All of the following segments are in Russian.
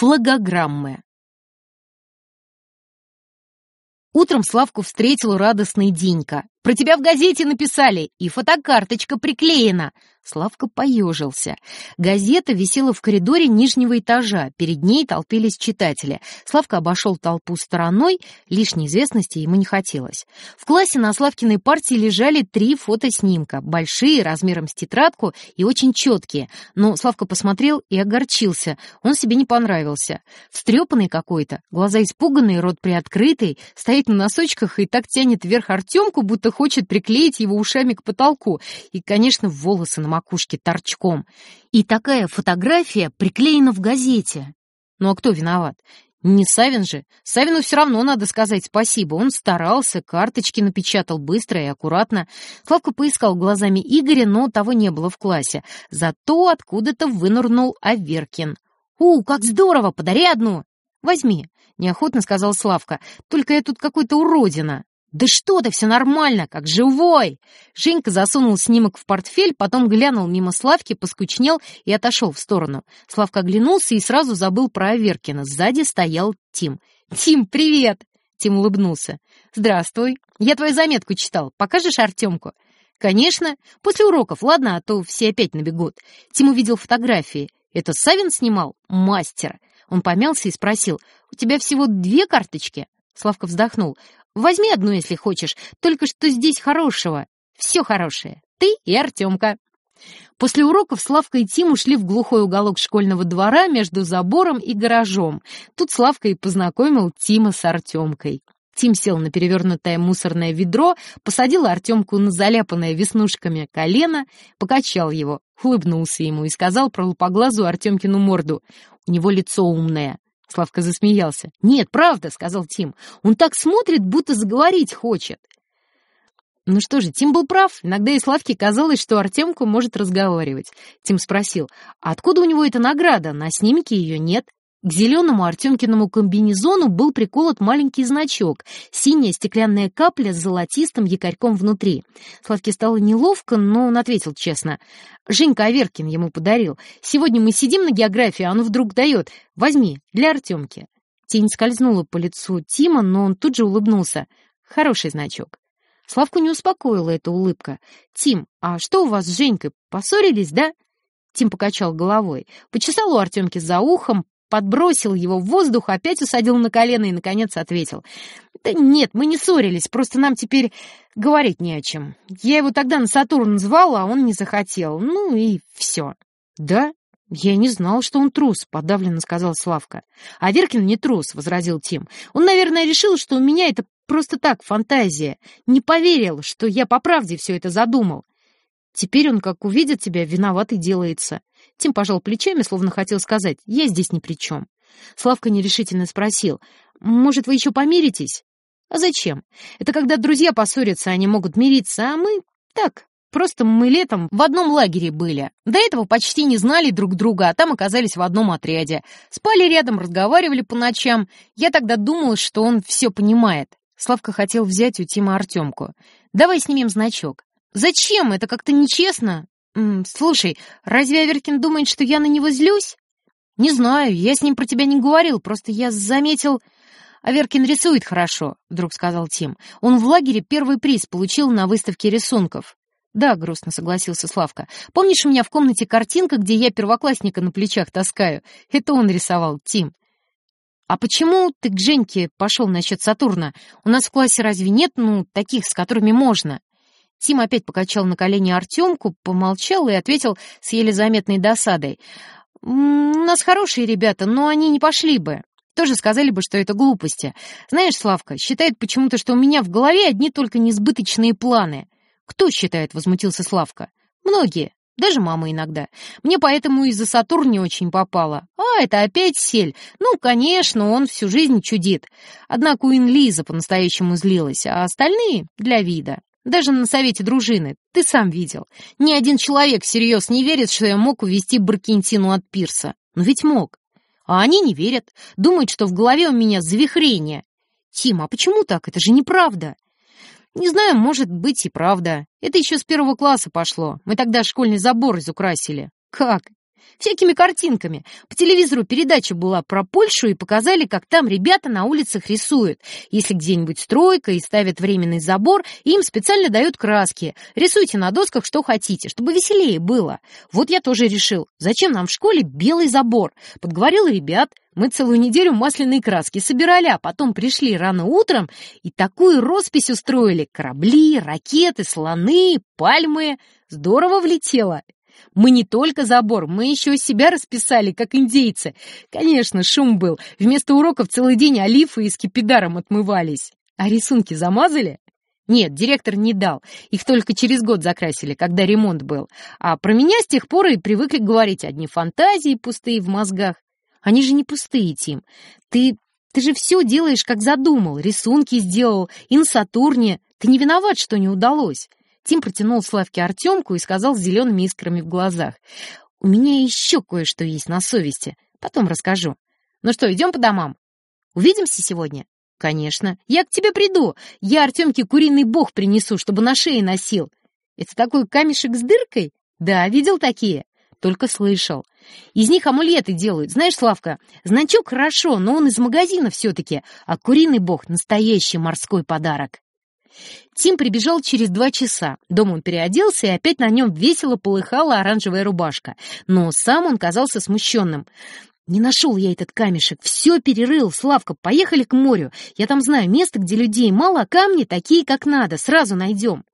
Флагограммы. Утром Славку встретил радостный Денька. «Про тебя в газете написали, и фотокарточка приклеена!» Славка поежился. Газета висела в коридоре нижнего этажа, перед ней толпились читатели. Славка обошел толпу стороной, лишней известности ему не хотелось. В классе на Славкиной партии лежали три фотоснимка, большие, размером с тетрадку и очень четкие. Но Славка посмотрел и огорчился, он себе не понравился. Встрепанный какой-то, глаза испуганные, рот приоткрытый, стоит на носочках и так тянет вверх Артемку, будто хочет приклеить его ушами к потолку. И, конечно, волосы на макушке торчком. И такая фотография приклеена в газете. Ну а кто виноват? Не Савин же. Савину все равно надо сказать спасибо. Он старался, карточки напечатал быстро и аккуратно. Славка поискал глазами Игоря, но того не было в классе. Зато откуда-то вынырнул Аверкин. «У, как здорово! Подари одну!» «Возьми», — неохотно сказал Славка. «Только я тут какой-то уродина». «Да что ты, все нормально, как живой!» Женька засунул снимок в портфель, потом глянул мимо Славки, поскучнел и отошел в сторону. Славка оглянулся и сразу забыл про Аверкина. Сзади стоял Тим. «Тим, привет!» Тим улыбнулся. «Здравствуй. Я твою заметку читал. Покажешь Артемку?» «Конечно. После уроков, ладно, а то все опять набегут». Тим увидел фотографии. «Это Савин снимал? Мастер!» Он помялся и спросил. «У тебя всего две карточки?» Славка вздохнул. Возьми одну, если хочешь, только что здесь хорошего. Все хорошее. Ты и Артемка». После уроков Славка и Тим ушли в глухой уголок школьного двора между забором и гаражом. Тут Славка и познакомил Тима с Артемкой. Тим сел на перевернутое мусорное ведро, посадил Артемку на заляпанное веснушками колено, покачал его, улыбнулся ему и сказал про лупоглазую Артемкину морду. У него лицо умное. Славка засмеялся. «Нет, правда», — сказал Тим. «Он так смотрит, будто заговорить хочет». Ну что же, Тим был прав. Иногда и Славке казалось, что Артемку может разговаривать. Тим спросил, а откуда у него эта награда? На снимке ее нет. К зеленому Артемкиному комбинезону был приколот маленький значок, синяя стеклянная капля с золотистым якорьком внутри. Славке стало неловко, но он ответил честно. Женька Аверкин ему подарил. Сегодня мы сидим на географии, а он вдруг дает. Возьми, для Артемки. Тень скользнула по лицу Тима, но он тут же улыбнулся. Хороший значок. Славку не успокоила эта улыбка. «Тим, а что у вас с Женькой? Поссорились, да?» Тим покачал головой, почесал у Артемки за ухом, подбросил его в воздух, опять усадил на колено и, наконец, ответил. «Да нет, мы не ссорились, просто нам теперь говорить не о чем. Я его тогда на Сатурн звала, а он не захотел. Ну и все». «Да? Я не знал, что он трус», — подавленно сказал Славка. «А Веркин не трус», — возразил Тим. «Он, наверное, решил, что у меня это просто так, фантазия. Не поверил, что я по правде все это задумал. Теперь он, как увидит тебя, виноватый делается. Тим пожал плечами, словно хотел сказать, я здесь ни при чем. Славка нерешительно спросил, может, вы еще помиритесь? А зачем? Это когда друзья поссорятся, они могут мириться, а мы так, Просто мы летом в одном лагере были. До этого почти не знали друг друга, а там оказались в одном отряде. Спали рядом, разговаривали по ночам. Я тогда думала, что он все понимает. Славка хотел взять у Тима Артемку. «Давай снимем значок». «Зачем? Это как-то нечестно». «Слушай, разве Аверкин думает, что я на него злюсь?» «Не знаю, я с ним про тебя не говорил, просто я заметил...» «Аверкин рисует хорошо», — вдруг сказал Тим. «Он в лагере первый приз получил на выставке рисунков». «Да», — грустно согласился Славка. «Помнишь, у меня в комнате картинка, где я первоклассника на плечах таскаю? Это он рисовал, Тим». «А почему ты к Женьке пошел насчет Сатурна? У нас в классе разве нет, ну, таких, с которыми можно?» Тим опять покачал на колени Артемку, помолчал и ответил с еле заметной досадой. «У нас хорошие ребята, но они не пошли бы. Тоже сказали бы, что это глупости. Знаешь, Славка, считает почему-то, что у меня в голове одни только несбыточные планы». «Кто считает?» — возмутился Славка. «Многие. Даже мама иногда. Мне поэтому из-за Сатурн не очень попало. А, это опять сель. Ну, конечно, он всю жизнь чудит. Однако Уин Лиза по-настоящему злилась, а остальные — для вида. Даже на совете дружины. Ты сам видел. Ни один человек всерьез не верит, что я мог увести Баркентину от пирса. Но ведь мог. А они не верят. Думают, что в голове у меня завихрение. Тима, а почему так? Это же неправда. Не знаю, может быть и правда. Это еще с первого класса пошло. Мы тогда школьный забор изукрасили. Как? Всякими картинками. По телевизору передача была про Польшу и показали, как там ребята на улицах рисуют. Если где-нибудь стройка и ставят временный забор, им специально дают краски. Рисуйте на досках что хотите, чтобы веселее было. Вот я тоже решил, зачем нам в школе белый забор? Подговорил ребят, мы целую неделю масляные краски собирали, а потом пришли рано утром и такую роспись устроили. Корабли, ракеты, слоны, пальмы. Здорово влетело. Мы не только забор, мы еще себя расписали, как индейцы. Конечно, шум был. Вместо уроков целый день олифы и скипидаром отмывались. А рисунки замазали? Нет, директор не дал. Их только через год закрасили, когда ремонт был. А про меня с тех пор и привыкли говорить одни фантазии пустые в мозгах. Они же не пустые, Тим. Ты... ты же все делаешь, как задумал. Рисунки сделал, и на Сатурне. Ты не виноват, что не удалось. Тим протянул Славке Артемку и сказал с зелеными искрами в глазах. «У меня еще кое-что есть на совести. Потом расскажу. Ну что, идем по домам? Увидимся сегодня?» «Конечно. Я к тебе приду. Я Артемке куриный бог принесу, чтобы на шее носил». «Это такой камешек с дыркой?» «Да, видел такие?» «Только слышал. Из них амулеты делают. Знаешь, Славка, значок хорошо, но он из магазина все-таки, а куриный бог — настоящий морской подарок». Тим прибежал через два часа. Дома он переоделся, и опять на нем весело полыхала оранжевая рубашка. Но сам он казался смущенным. «Не нашел я этот камешек, все перерыл, Славка, поехали к морю. Я там знаю место, где людей мало, а камни такие, как надо, сразу найдем».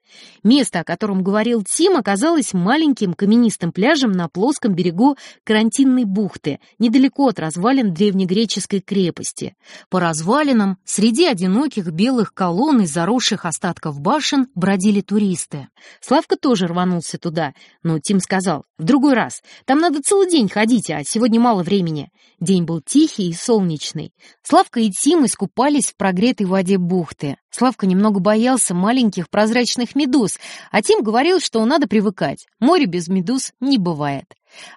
Место, о котором говорил Тим, оказалось маленьким каменистым пляжем на плоском берегу карантинной бухты, недалеко от развалин древнегреческой крепости. По развалинам, среди одиноких белых колонн и заросших остатков башен, бродили туристы. Славка тоже рванулся туда, но Тим сказал, «В другой раз. Там надо целый день ходить, а сегодня мало времени». День был тихий и солнечный. Славка и Тим искупались в прогретой воде бухты. Славка немного боялся маленьких прозрачных медуз, а Тим говорил, что надо привыкать. Море без медуз не бывает.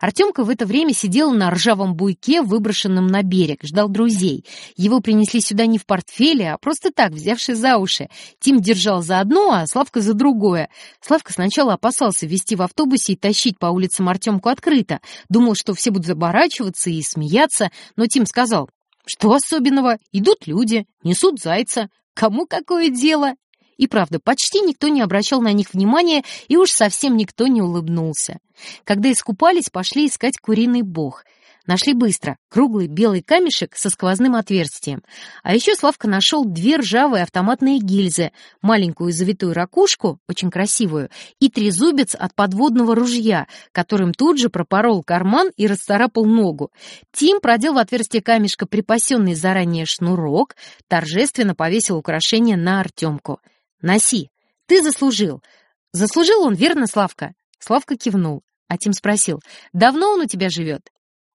Артемка в это время сидел на ржавом буйке, выброшенном на берег, ждал друзей. Его принесли сюда не в портфеле, а просто так, взявши за уши. Тим держал за одно, а Славка за другое. Славка сначала опасался вести в автобусе и тащить по улицам Артемку открыто. Думал, что все будут оборачиваться и смеяться, но Тим сказал, что особенного? Идут люди, несут зайца. Кому какое дело? И правда, почти никто не обращал на них внимания, и уж совсем никто не улыбнулся. Когда искупались, пошли искать куриный бог — Нашли быстро. Круглый белый камешек со сквозным отверстием. А еще Славка нашел две ржавые автоматные гильзы, маленькую завитую ракушку, очень красивую, и трезубец от подводного ружья, которым тут же пропорол карман и расцарапал ногу. Тим продел в отверстие камешка припасенный заранее шнурок, торжественно повесил украшение на Артемку. «Носи! Ты заслужил!» «Заслужил он, верно, Славка?» Славка кивнул. А Тим спросил, «Давно он у тебя живет?»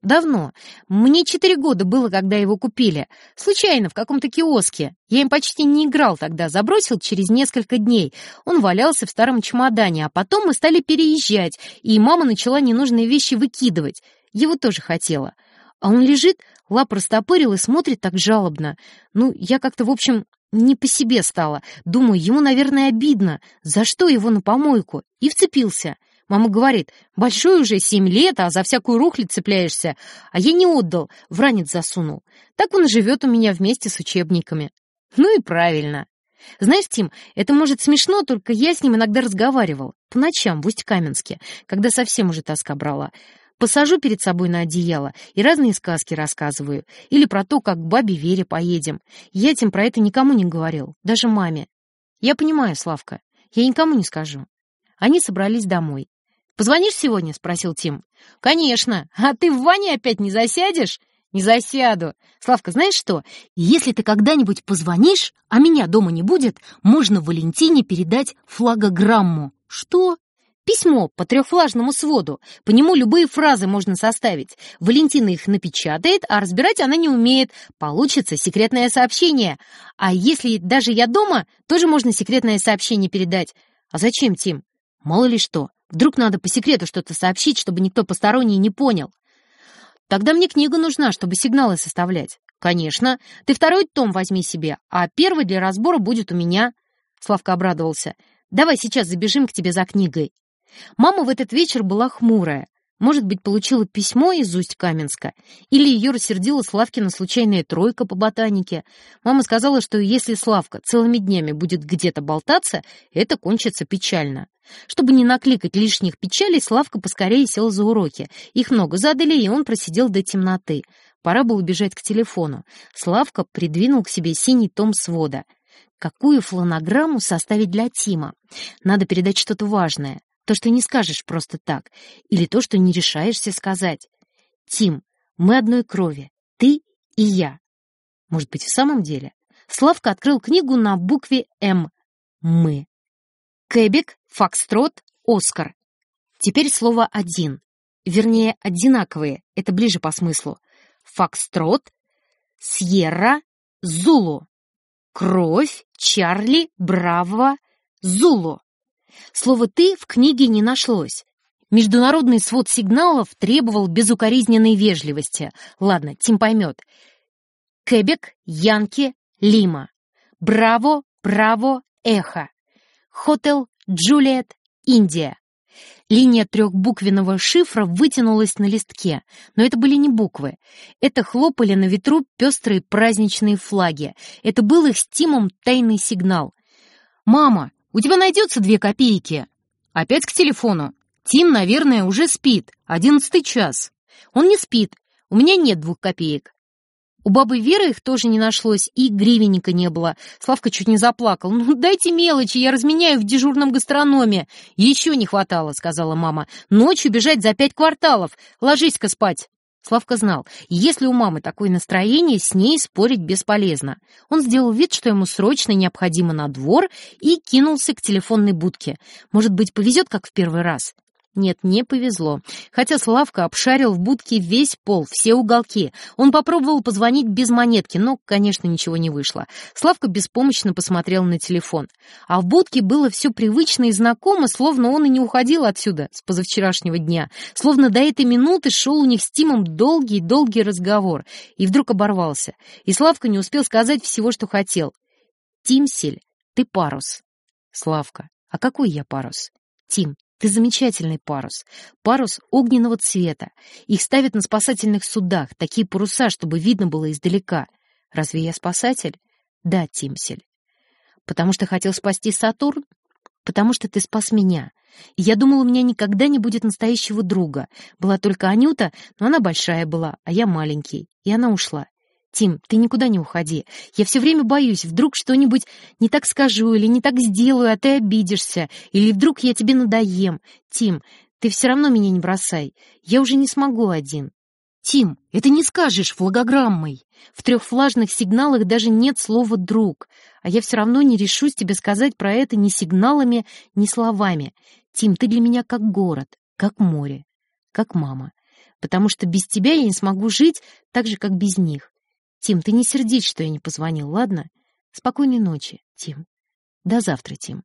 Давно. Мне четыре года было, когда его купили. Случайно, в каком-то киоске. Я им почти не играл тогда, забросил через несколько дней. Он валялся в старом чемодане, а потом мы стали переезжать, и мама начала ненужные вещи выкидывать. Его тоже хотела. А он лежит, лап растопырил и смотрит так жалобно. Ну, я как-то, в общем, не по себе стала. Думаю, ему, наверное, обидно. За что его на помойку? И вцепился. Мама говорит, большой уже семь лет, а за всякую рухлядь цепляешься. А я не отдал, в ранец засунул. Так он живет у меня вместе с учебниками. Ну и правильно. Знаешь, Тим, это может смешно, только я с ним иногда разговаривал. По ночам в Усть-Каменске, когда совсем уже тоска брала. Посажу перед собой на одеяло и разные сказки рассказываю. Или про то, как к бабе Вере поедем. Я тем про это никому не говорил, даже маме. Я понимаю, Славка, я никому не скажу. Они собрались домой. «Позвонишь сегодня?» — спросил Тим. «Конечно. А ты в ванне опять не засядешь?» «Не засяду. Славка, знаешь что? Если ты когда-нибудь позвонишь, а меня дома не будет, можно Валентине передать флагограмму». «Что?» Письмо по трехфлажному своду. По нему любые фразы можно составить. Валентина их напечатает, а разбирать она не умеет. Получится секретное сообщение. А если даже я дома, тоже можно секретное сообщение передать. А зачем, Тим? Мало ли что. Вдруг надо по секрету что-то сообщить, чтобы никто посторонний не понял. Тогда мне книга нужна, чтобы сигналы составлять. Конечно. Ты второй том возьми себе, а первый для разбора будет у меня. Славка обрадовался. Давай сейчас забежим к тебе за книгой. Мама в этот вечер была хмурая. Может быть, получила письмо из Усть-Каменска? Или ее рассердила Славкина случайная тройка по ботанике? Мама сказала, что если Славка целыми днями будет где-то болтаться, это кончится печально. Чтобы не накликать лишних печалей, Славка поскорее сел за уроки. Их много задали, и он просидел до темноты. Пора было бежать к телефону. Славка придвинул к себе синий том свода. Какую флонограмму составить для Тима? Надо передать что-то важное. То, что не скажешь просто так, или то, что не решаешься сказать. Тим, мы одной крови, ты и я. Может быть, в самом деле? Славка открыл книгу на букве «М». Мы. Кэбик, Фокстрот, Оскар. Теперь слово «один». Вернее, одинаковые, это ближе по смыслу. Фокстрот, Сьерра, Зулу. Кровь, Чарли, Браво, Зулу. Слово «ты» в книге не нашлось. Международный свод сигналов требовал безукоризненной вежливости. Ладно, Тим поймет. Кэбек, Янки, Лима. Браво, Браво, Эхо. Хотел, Джулиет, Индия. Линия трехбуквенного шифра вытянулась на листке, но это были не буквы. Это хлопали на ветру пестрые праздничные флаги. Это был их с Тимом тайный сигнал. «Мама, у тебя найдется две копейки?» Опять к телефону. Тим, наверное, уже спит. Одиннадцатый час. Он не спит. У меня нет двух копеек. У бабы Веры их тоже не нашлось, и гривенника не было. Славка чуть не заплакал. «Ну, дайте мелочи, я разменяю в дежурном гастрономе». «Еще не хватало», — сказала мама. «Ночью бежать за пять кварталов. Ложись-ка спать». Славка знал, если у мамы такое настроение, с ней спорить бесполезно. Он сделал вид, что ему срочно необходимо на двор, и кинулся к телефонной будке. Может быть, повезет, как в первый раз. Нет, не повезло. Хотя Славка обшарил в будке весь пол, все уголки. Он попробовал позвонить без монетки, но, конечно, ничего не вышло. Славка беспомощно посмотрел на телефон. А в будке было все привычно и знакомо, словно он и не уходил отсюда с позавчерашнего дня. Словно до этой минуты шел у них с Тимом долгий-долгий разговор. И вдруг оборвался. И Славка не успел сказать всего, что хотел. «Тимсель, ты парус». «Славка, а какой я парус?» «Тим, ты замечательный парус. Парус огненного цвета. Их ставят на спасательных судах, такие паруса, чтобы видно было издалека. Разве я спасатель? Да, Тимсель. Потому что хотел спасти Сатурн? Потому что ты спас меня. Я думал, у меня никогда не будет настоящего друга. Была только Анюта, но она большая была, а я маленький. И она ушла. Тим, ты никуда не уходи. Я все время боюсь, вдруг что-нибудь не так скажу или не так сделаю, а ты обидишься. Или вдруг я тебе надоем. Тим, ты все равно меня не бросай. Я уже не смогу один. Тим, это не скажешь флагограммой. В трех флажных сигналах даже нет слова «друг». А я все равно не решусь тебе сказать про это ни сигналами, ни словами. Тим, ты для меня как город, как море, как мама. Потому что без тебя я не смогу жить так же, как без них. Тим, ты не сердись, что я не позвонил, ладно? Спокойной ночи, Тим. До завтра, Тим.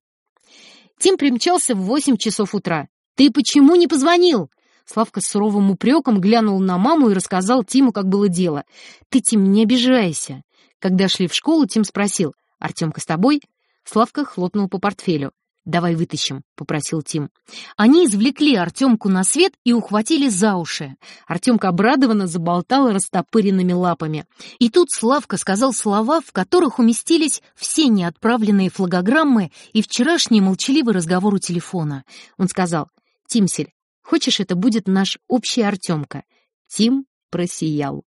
Тим примчался в восемь часов утра. «Ты почему не позвонил?» Славка с суровым упреком глянул на маму и рассказал Тиму, как было дело. «Ты, Тим, не обижайся». Когда шли в школу, Тим спросил, «Артемка с тобой?» Славка хлопнул по портфелю. «Давай вытащим», — попросил Тим. Они извлекли Артемку на свет и ухватили за уши. Артемка обрадованно заболтала растопыренными лапами. И тут Славка сказал слова, в которых уместились все неотправленные флагограммы и вчерашний молчаливый разговор у телефона. Он сказал, «Тимсель, хочешь, это будет наш общий Артемка?» Тим просиял.